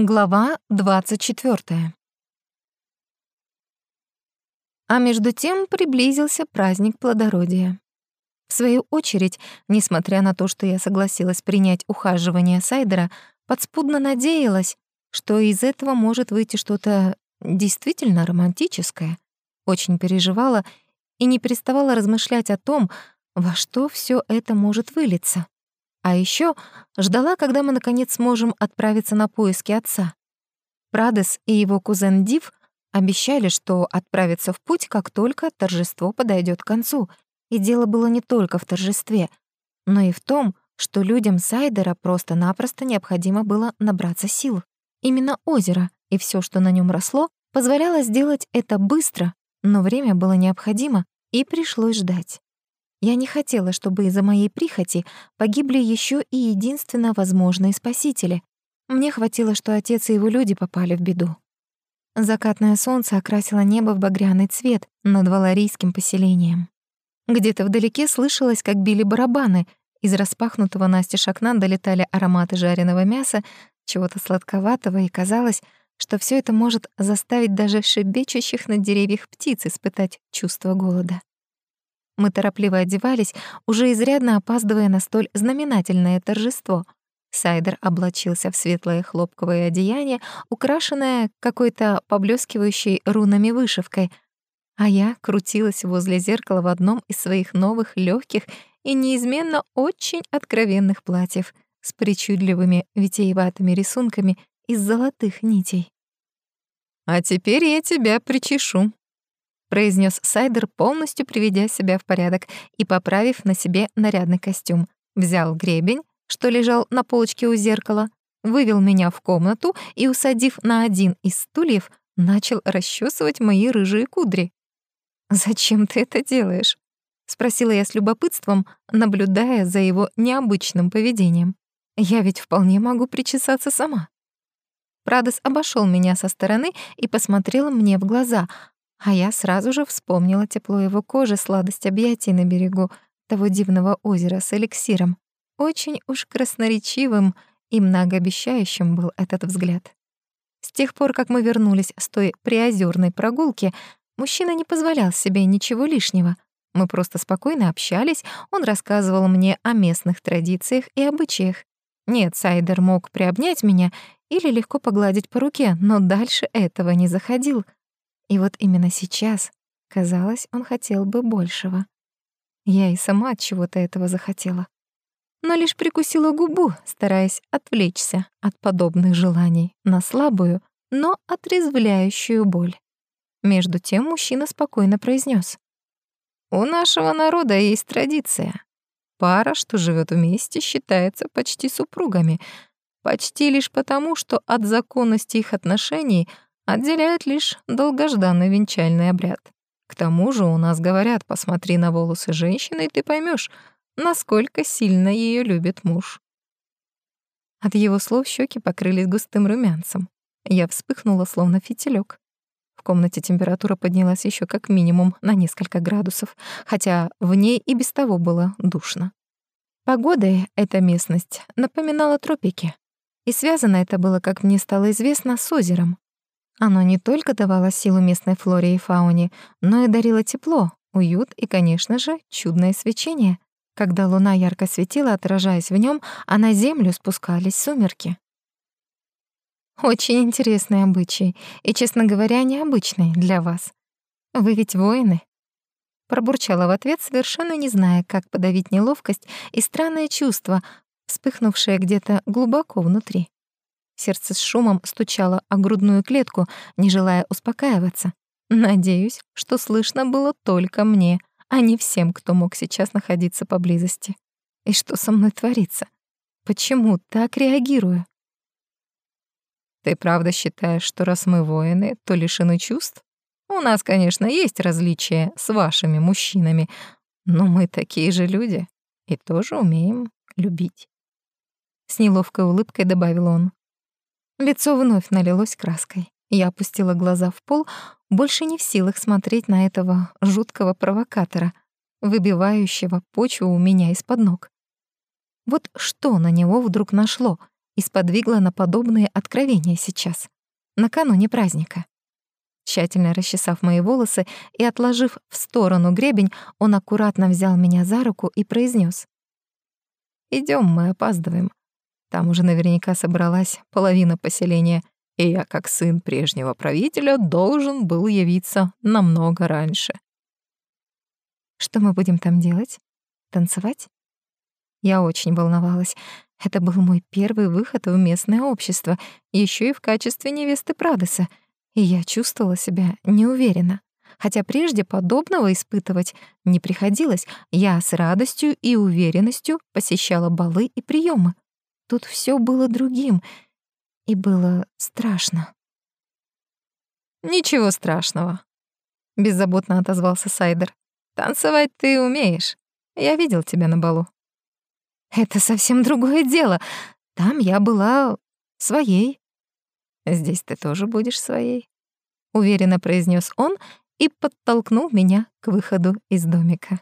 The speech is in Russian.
Глава 24. А между тем приблизился праздник плодородия. В свою очередь, несмотря на то, что я согласилась принять ухаживание Сайдера, подспудно надеялась, что из этого может выйти что-то действительно романтическое. Очень переживала и не переставала размышлять о том, во что все это может вылиться. А еще ждала, когда мы наконец сможем отправиться на поиски отца. Прадес и его кузен Див обещали, что отправятся в путь, как только торжество подойдет к концу. И дело было не только в торжестве, но и в том, что людям Сайдера просто-напросто необходимо было набраться сил. Именно озеро и все, что на нем росло, позволяло сделать это быстро, но время было необходимо, и пришлось ждать. Я не хотела, чтобы из-за моей прихоти погибли еще и единственно возможные спасители. Мне хватило, что отец и его люди попали в беду. Закатное солнце окрасило небо в багряный цвет над валарийским поселением. Где-то вдалеке слышалось, как били барабаны. Из распахнутого настежь окна долетали ароматы жареного мяса, чего-то сладковатого, и казалось, что все это может заставить даже шебечущих на деревьях птиц испытать чувство голода. Мы торопливо одевались, уже изрядно опаздывая на столь знаменательное торжество. Сайдер облачился в светлое хлопковое одеяние, украшенное какой-то поблескивающей рунами вышивкой, а я крутилась возле зеркала в одном из своих новых легких и неизменно очень откровенных платьев с причудливыми витиеватыми рисунками из золотых нитей. «А теперь я тебя причешу», произнес Сайдер, полностью приведя себя в порядок и поправив на себе нарядный костюм. Взял гребень, что лежал на полочке у зеркала, вывел меня в комнату и, усадив на один из стульев, начал расчесывать мои рыжие кудри. «Зачем ты это делаешь?» — спросила я с любопытством, наблюдая за его необычным поведением. «Я ведь вполне могу причесаться сама». Прадос обошел меня со стороны и посмотрел мне в глаза, а я сразу же вспомнила тепло его кожи, сладость объятий на берегу того дивного озера с эликсиром. Очень уж красноречивым и многообещающим был этот взгляд. С тех пор, как мы вернулись с той приозерной прогулки, мужчина не позволял себе ничего лишнего. Мы просто спокойно общались, он рассказывал мне о местных традициях и обычаях. Нет, Сайдер мог приобнять меня или легко погладить по руке, но дальше этого не заходил — и вот именно сейчас, казалось, он хотел бы большего. Я и сама от чего-то этого захотела. Но лишь прикусила губу, стараясь отвлечься от подобных желаний на слабую, но отрезвляющую боль. Между тем мужчина спокойно произнес: «У нашего народа есть традиция. Пара, что живет вместе, считается почти супругами, почти лишь потому, что от законности их отношений — отделяет лишь долгожданный венчальный обряд. К тому же у нас говорят, посмотри на волосы женщины, и ты поймешь, насколько сильно ее любит муж. От его слов щеки покрылись густым румянцем. Я вспыхнула, словно фитилек. В комнате температура поднялась еще как минимум на несколько градусов, хотя в ней и без того было душно. Погодой эта местность напоминала тропики, и связано это было, как мне стало известно, с озером. Оно не только давало силу местной флоре и фауне, но и дарило тепло, уют и, конечно же, чудное свечение. Когда луна ярко светила, отражаясь в нем, а на землю спускались сумерки. Очень интересный обычай и, честно говоря, необычный для вас. Вы ведь воины. Пробурчала в ответ, совершенно не зная, как подавить неловкость и странное чувство, вспыхнувшее где-то глубоко внутри. Сердце с шумом стучало о грудную клетку, не желая успокаиваться. Надеюсь, что слышно было только мне, а не всем, кто мог сейчас находиться поблизости. И что со мной творится? Почему так реагирую? Ты правда считаешь, что раз мы воины, то лишены чувств? У нас, конечно, есть различия с вашими мужчинами, но мы такие же люди и тоже умеем любить. С неловкой улыбкой добавил он. Лицо вновь налилось краской. Я опустила глаза в пол, больше не в силах смотреть на этого жуткого провокатора, выбивающего почву у меня из-под ног. Вот что на него вдруг нашло? и сподвигло на подобные откровения сейчас, накануне праздника. Тщательно расчесав мои волосы и отложив в сторону гребень, он аккуратно взял меня за руку и произнес: Идем, мы опаздываем. Там уже наверняка собралась половина поселения, и я, как сын прежнего правителя, должен был явиться намного раньше. Что мы будем там делать? Танцевать? Я очень волновалась. Это был мой первый выход в местное общество, еще и в качестве невесты Прадеса, и я чувствовала себя неуверенно. Хотя прежде подобного испытывать не приходилось, я с радостью и уверенностью посещала балы и приемы. Тут все было другим, и было страшно. «Ничего страшного», — беззаботно отозвался Сайдер. «Танцевать ты умеешь. Я видел тебя на балу». «Это совсем другое дело. Там я была своей». «Здесь ты тоже будешь своей», — уверенно произнес он и подтолкнул меня к выходу из домика.